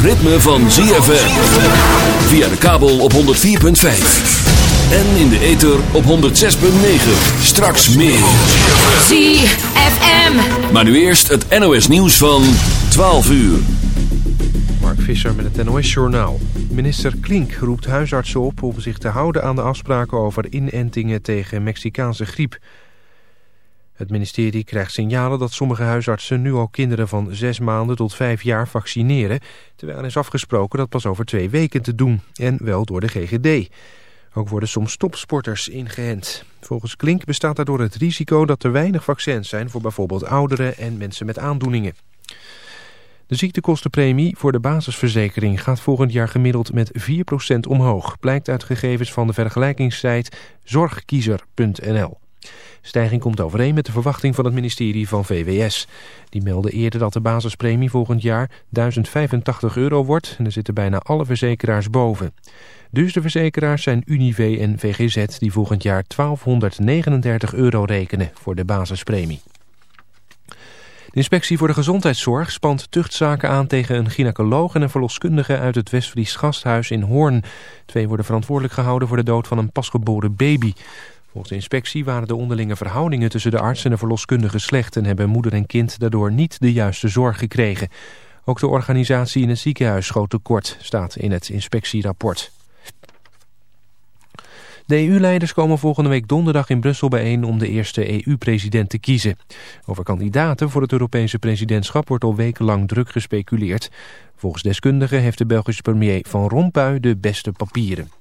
het ritme van ZFM. Via de kabel op 104.5. En in de ether op 106.9. Straks meer. ZFM. Maar nu eerst het NOS nieuws van 12 uur. Mark Visser met het NOS-journaal. Minister Klink roept huisartsen op om zich te houden aan de afspraken over inentingen tegen Mexicaanse griep. Het ministerie krijgt signalen dat sommige huisartsen nu al kinderen van zes maanden tot vijf jaar vaccineren, terwijl er is afgesproken dat pas over twee weken te doen, en wel door de GGD. Ook worden soms topsporters ingeënt. Volgens Klink bestaat daardoor het risico dat er weinig vaccins zijn voor bijvoorbeeld ouderen en mensen met aandoeningen. De ziektekostenpremie voor de basisverzekering gaat volgend jaar gemiddeld met 4% omhoog, blijkt uit gegevens van de vergelijkingssite zorgkiezer.nl. Stijging komt overeen met de verwachting van het ministerie van VWS. Die meldde eerder dat de basispremie volgend jaar 1085 euro wordt en er zitten bijna alle verzekeraars boven. Dus de verzekeraars zijn Unive en VGZ die volgend jaar 1239 euro rekenen voor de basispremie. De inspectie voor de gezondheidszorg spant tuchtzaken aan tegen een gynaecoloog en een verloskundige uit het Westfries gasthuis in Hoorn. Twee worden verantwoordelijk gehouden voor de dood van een pasgeboren baby. Volgens de inspectie waren de onderlinge verhoudingen tussen de arts en de slecht en hebben moeder en kind daardoor niet de juiste zorg gekregen. Ook de organisatie in het ziekenhuis schoot tekort, staat in het inspectierapport. De EU-leiders komen volgende week donderdag in Brussel bijeen om de eerste EU-president te kiezen. Over kandidaten voor het Europese presidentschap wordt al wekenlang druk gespeculeerd. Volgens deskundigen heeft de Belgische premier Van Rompuy de beste papieren.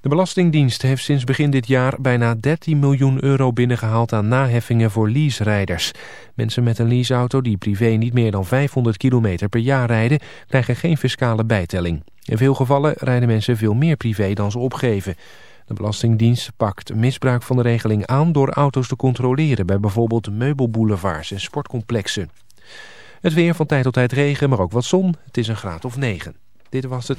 De Belastingdienst heeft sinds begin dit jaar bijna 13 miljoen euro binnengehaald aan naheffingen voor leaserijders. Mensen met een leaseauto die privé niet meer dan 500 kilometer per jaar rijden, krijgen geen fiscale bijtelling. In veel gevallen rijden mensen veel meer privé dan ze opgeven. De Belastingdienst pakt misbruik van de regeling aan door auto's te controleren bij bijvoorbeeld meubelboulevards en sportcomplexen. Het weer van tijd tot tijd regen, maar ook wat zon. Het is een graad of 9. Dit was het.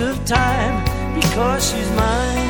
Of time because she's mine.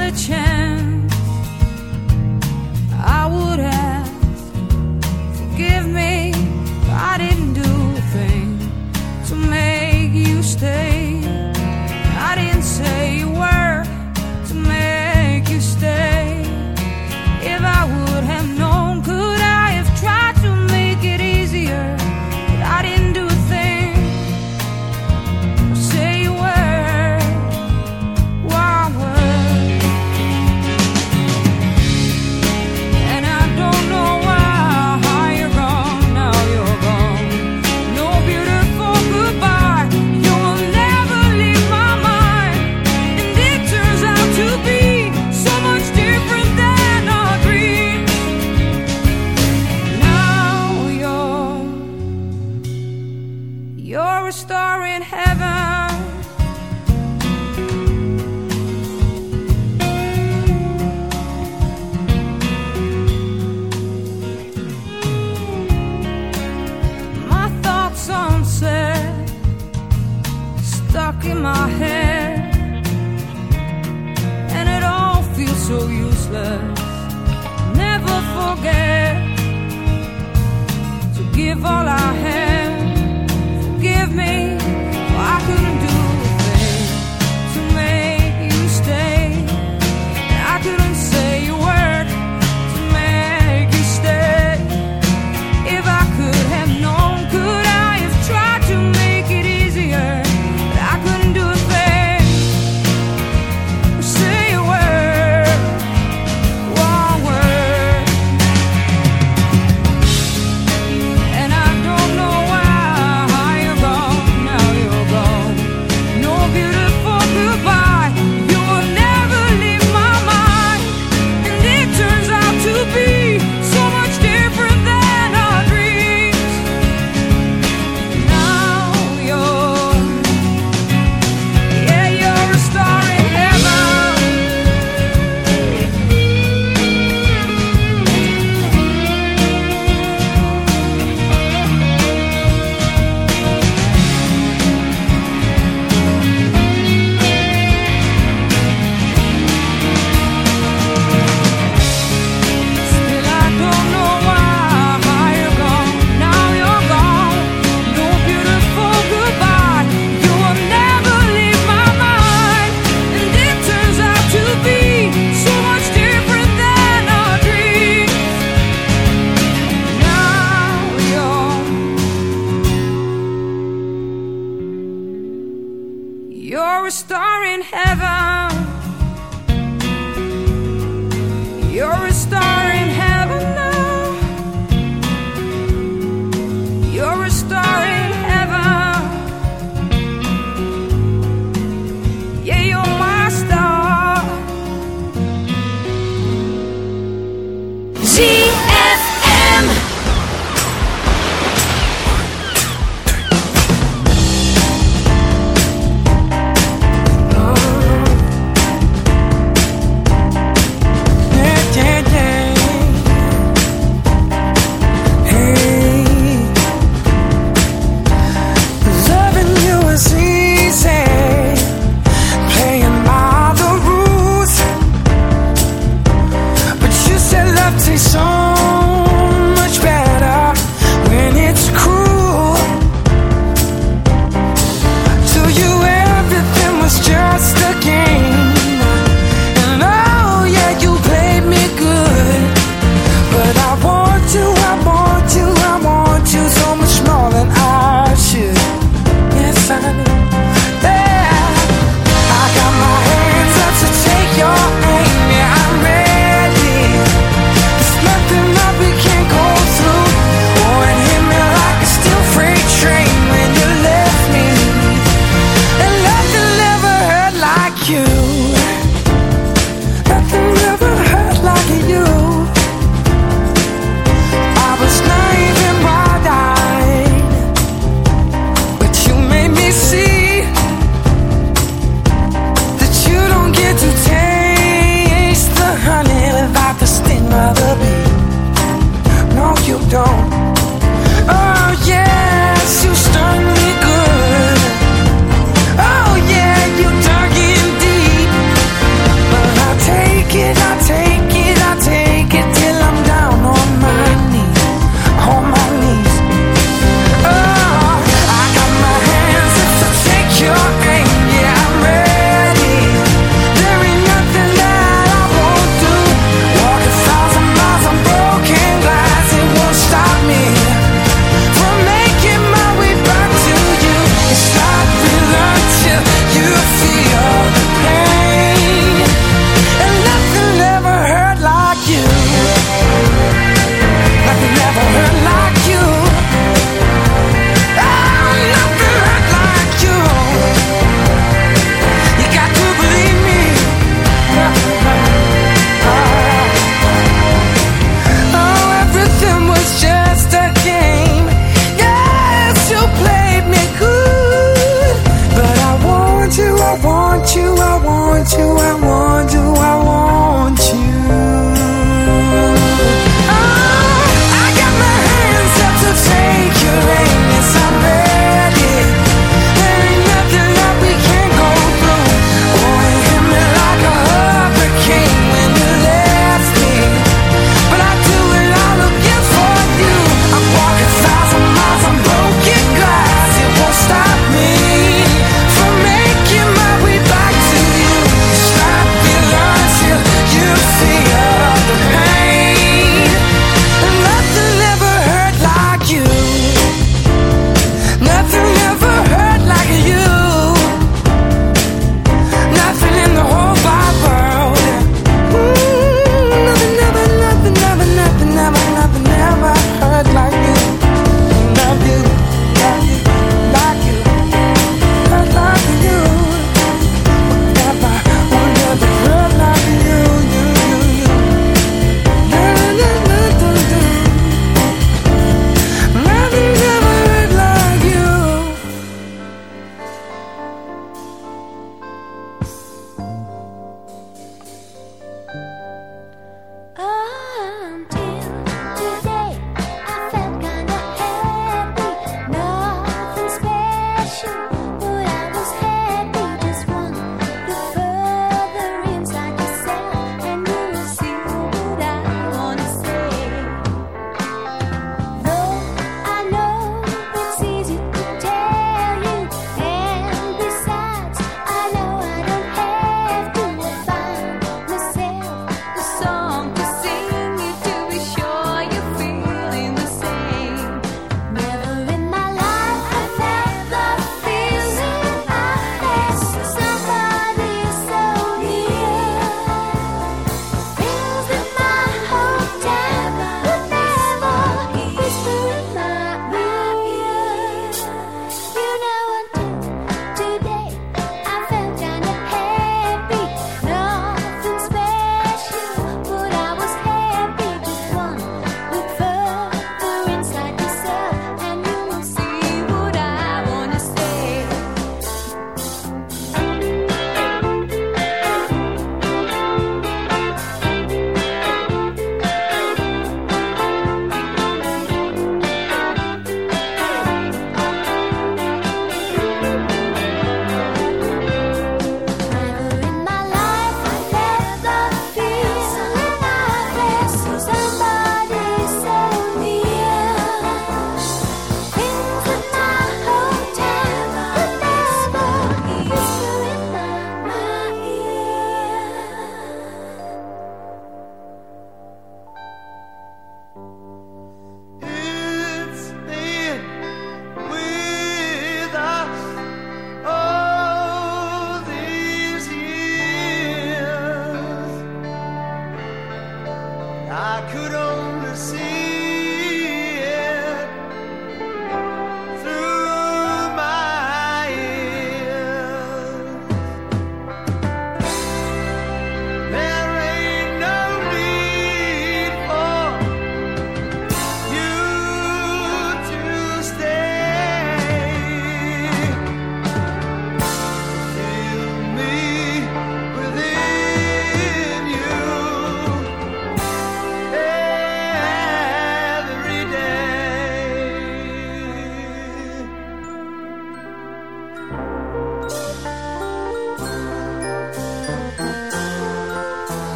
the chance.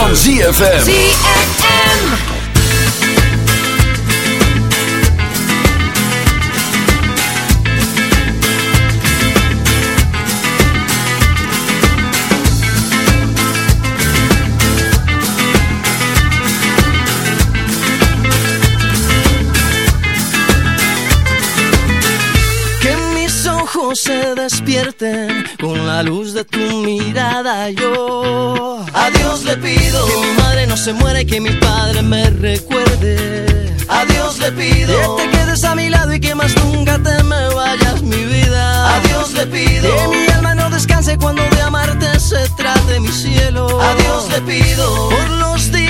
Van ZFM. ZFM. Se despierten con la luz de tu mirada. Yo a Dios le pido que mi madre no se muera y que mi padre me recuerde. A Dios le pido que te quedes a mi lado y que más nunca te me vayas mi vida. A Dios le pido que mi alma no descanse cuando de amarte se trate mi cielo. A Dios le pido por los días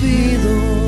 olvido.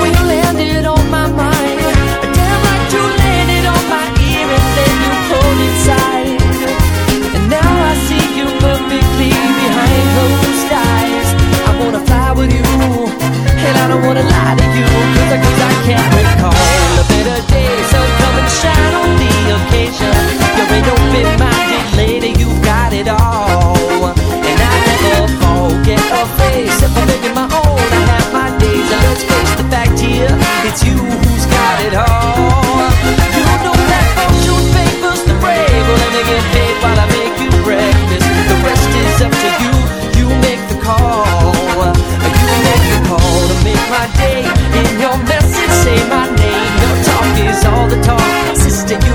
when you landed on my mind, damn you landed on my ear and then you pulled. And now I see you perfectly behind closed eyes. I wanna fly with you, and I don't wanna lie to you, cause I, cause I can't recall You're open-minded lady, you got it all. And I never forget a face. My own, I have my days. And let's face the fact here, it's you who's got it all. You favors the brave. Well, let me get paid while I make you breakfast. The rest is up to you. You make the call. You make the call to make my day. In your message, say my name. Your talk is all the talk. Sister, you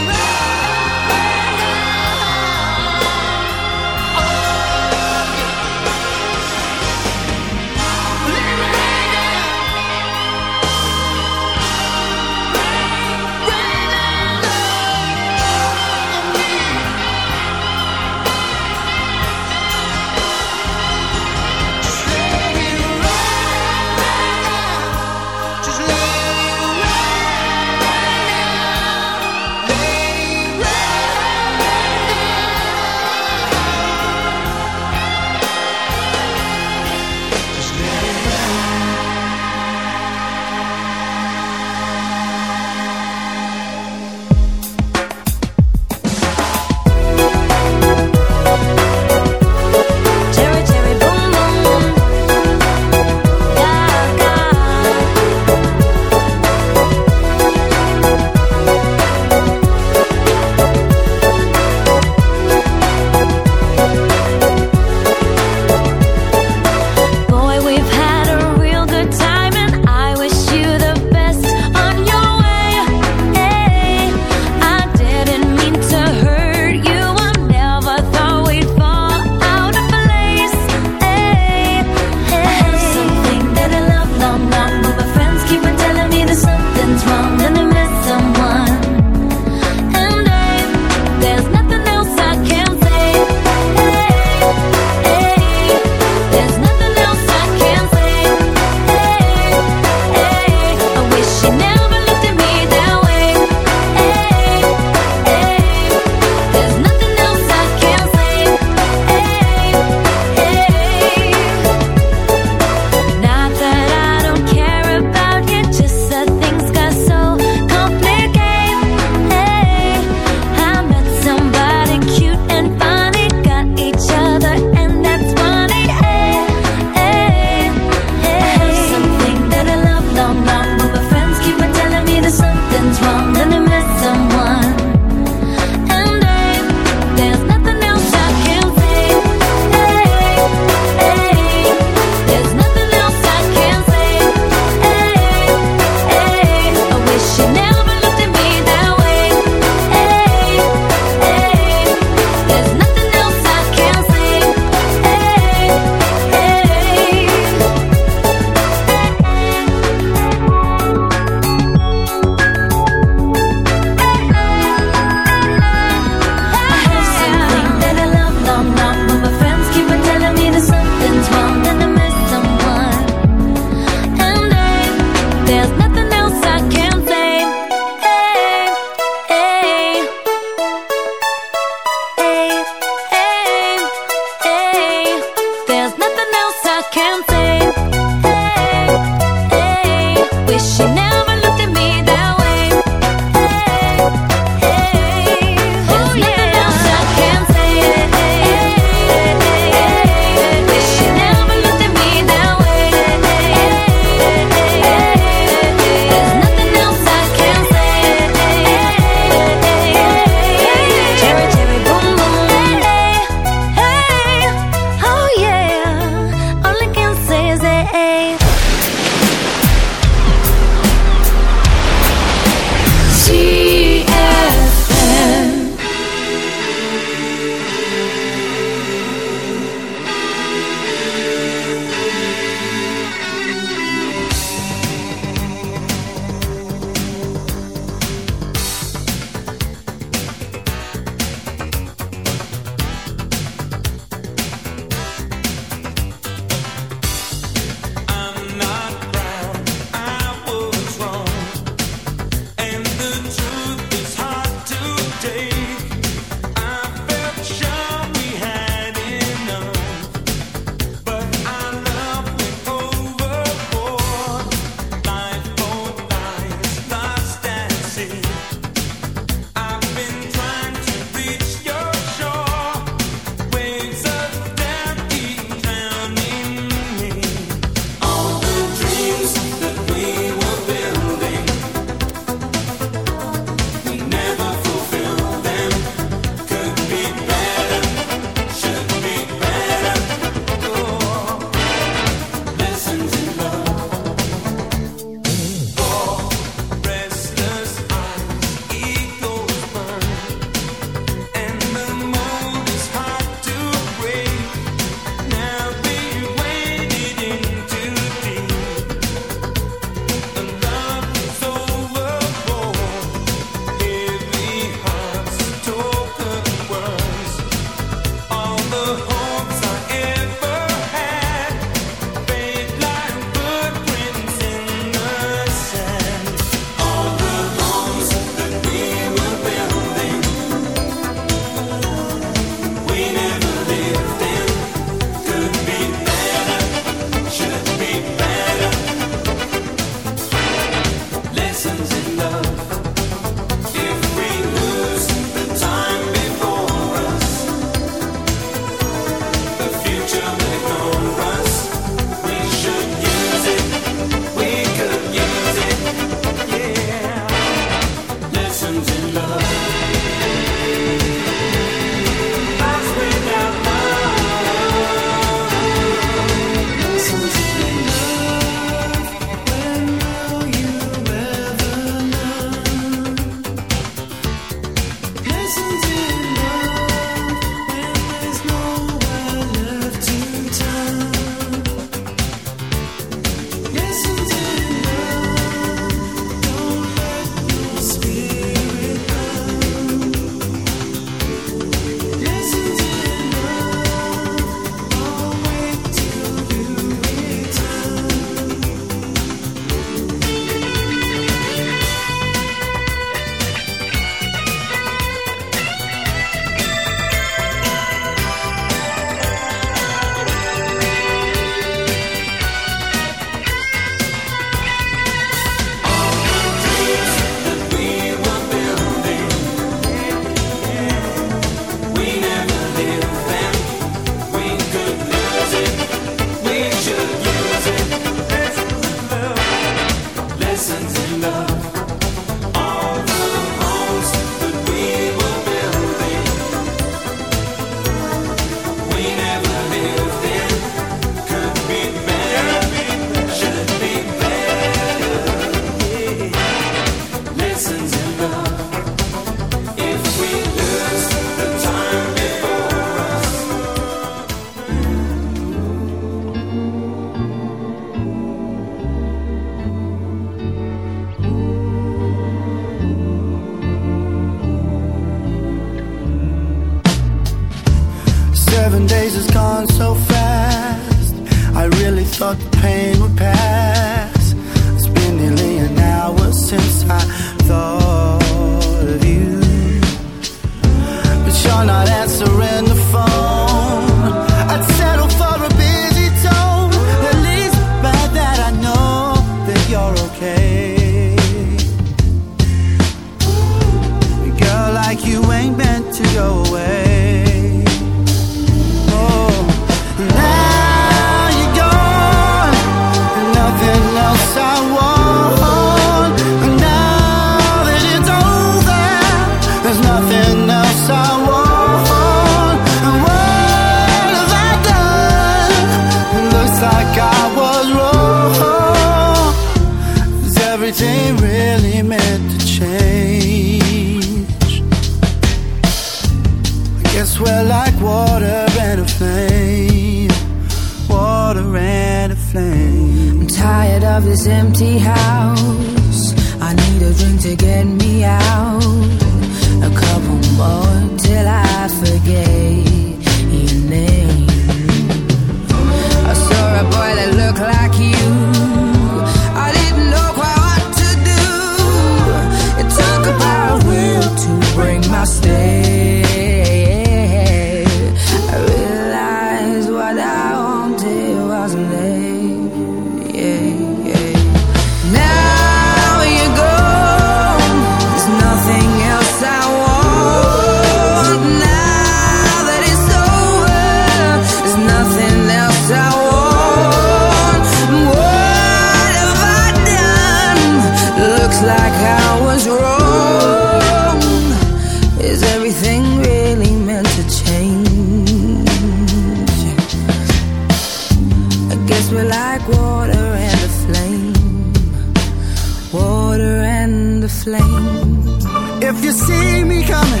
you see me coming?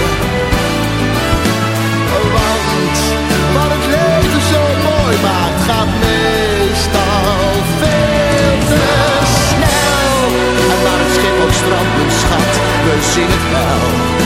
op strand, schat, we zien het wel.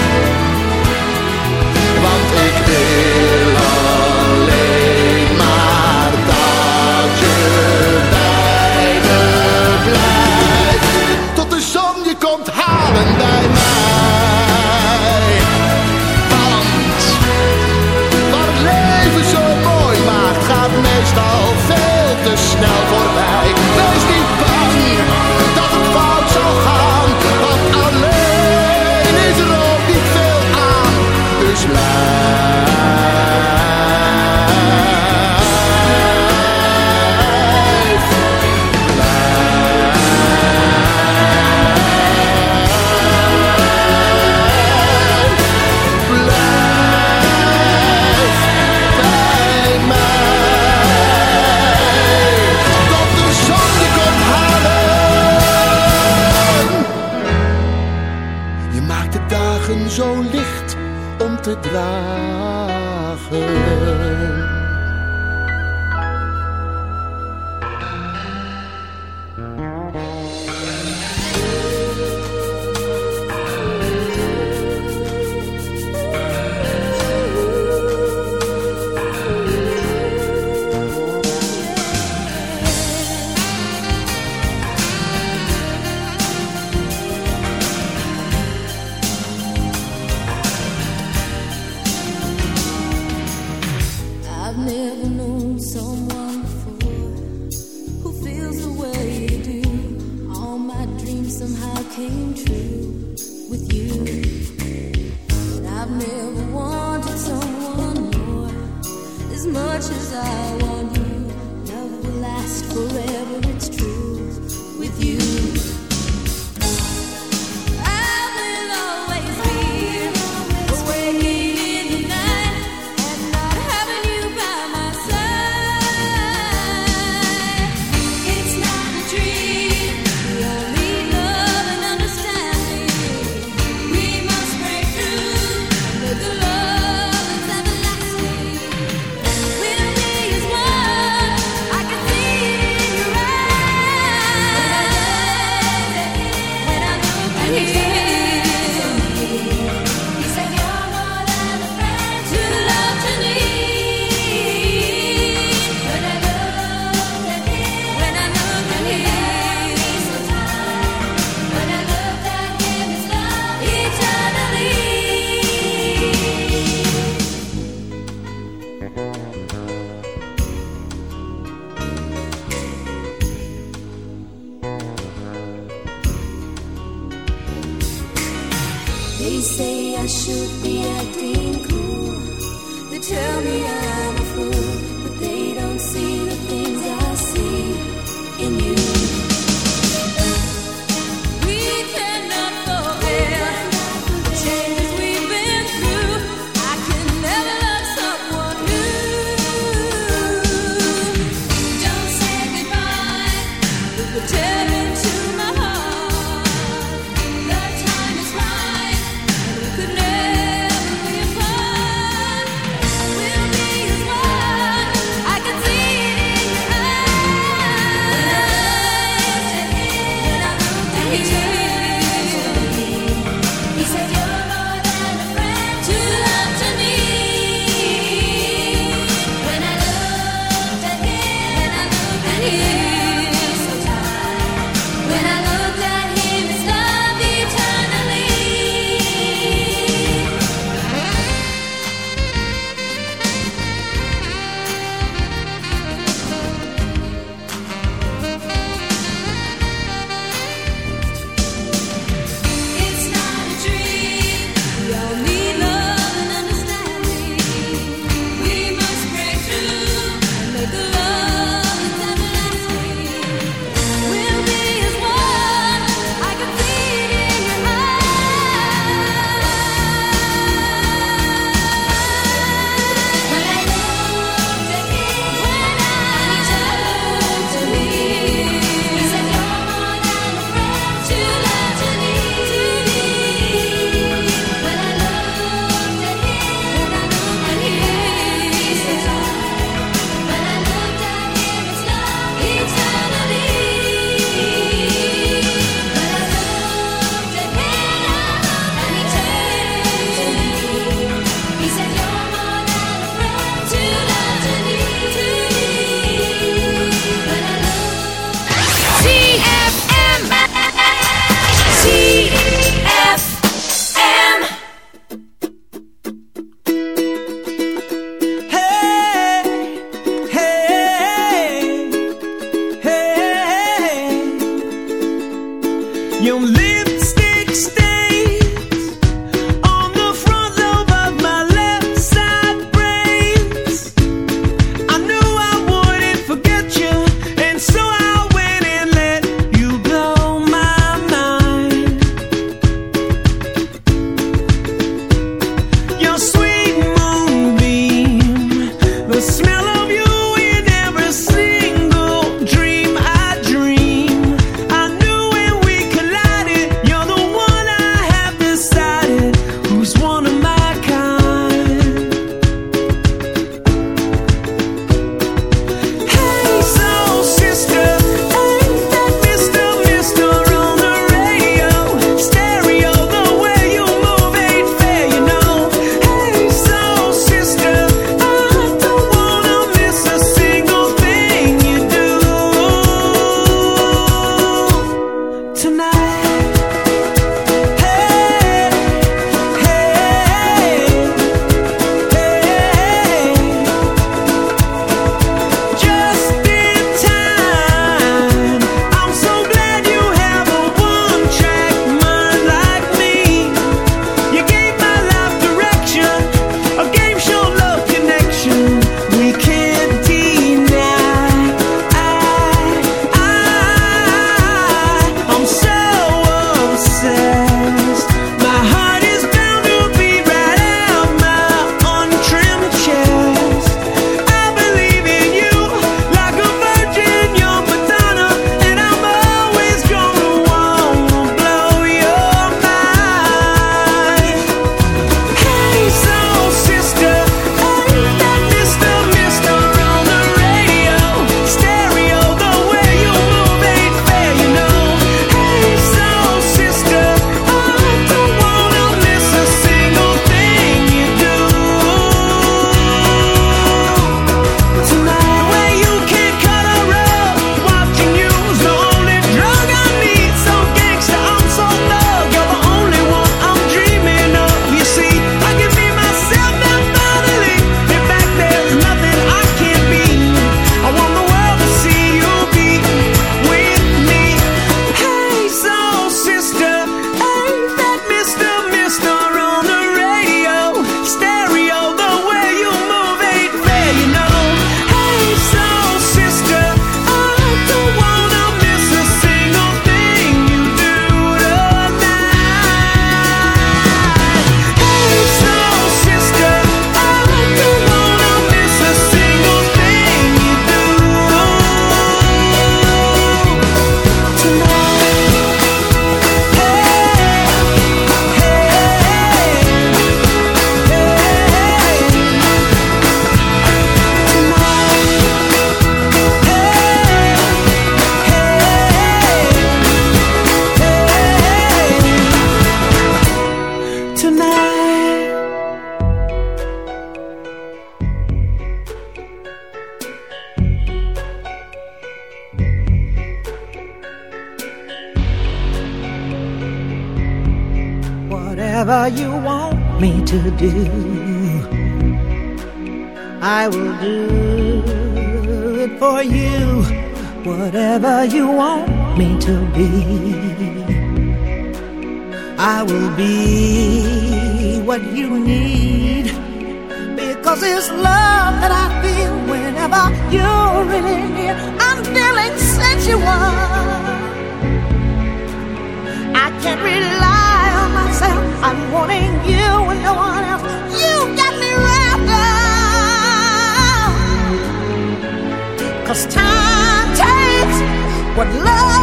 What love